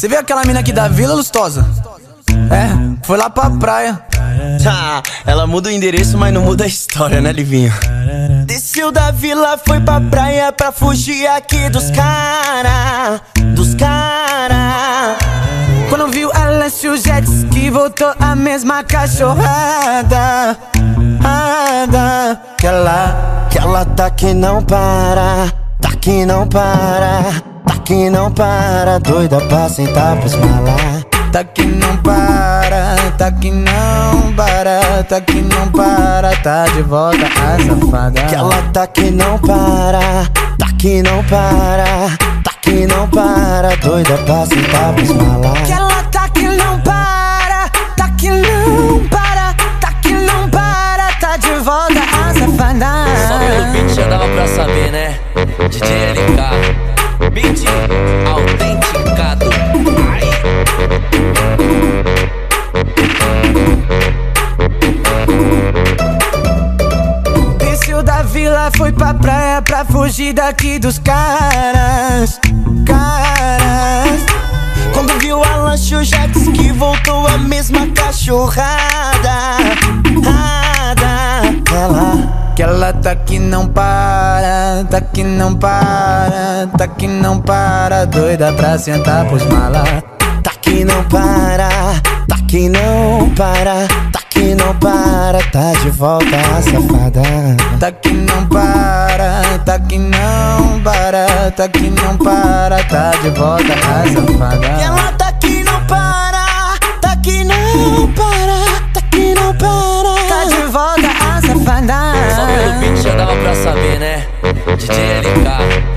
Você vê aquela mina aqui da Vila Lustosa? É, foi lá pra praia. Tá, ela muda o endereço, mas não muda a história, né, Livinho? Desceu da vila, foi pra praia pra fugir aqui dos cara, dos cara. Quando viu ela se o jet voltou a mesma cachorrada. Ada, que ela, que ela tá que não para, tá que não para, que não para, doida pra sentar pros malar. Tá que não para, tá que não para, tá que não para, tá de volta a safada. Que ela tá que não para, tá que não para, tá que não para, doida pra sentar pros malar. Vila, foi pra praia pra fugir daqui dos caras. Caras. Quando viu a lanche, o jet ski voltou a mesma cachorrada. Rada. Ela, que ela tá que não para, tá que não para, tá que não para, doida pra sentar pros malas. Tá que não para, tá que não para, que não para, tá de volta a safada. Tá que não para, tá que não para, tá que não para, tá de volta a safada. Ela tá que não para, tá que não para, tá que não para, tá de volta a safada. Só pelo beat já dava pra saber, né? DJ LK,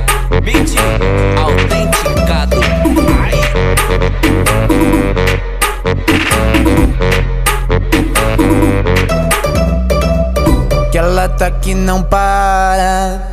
Que ela tá que não para.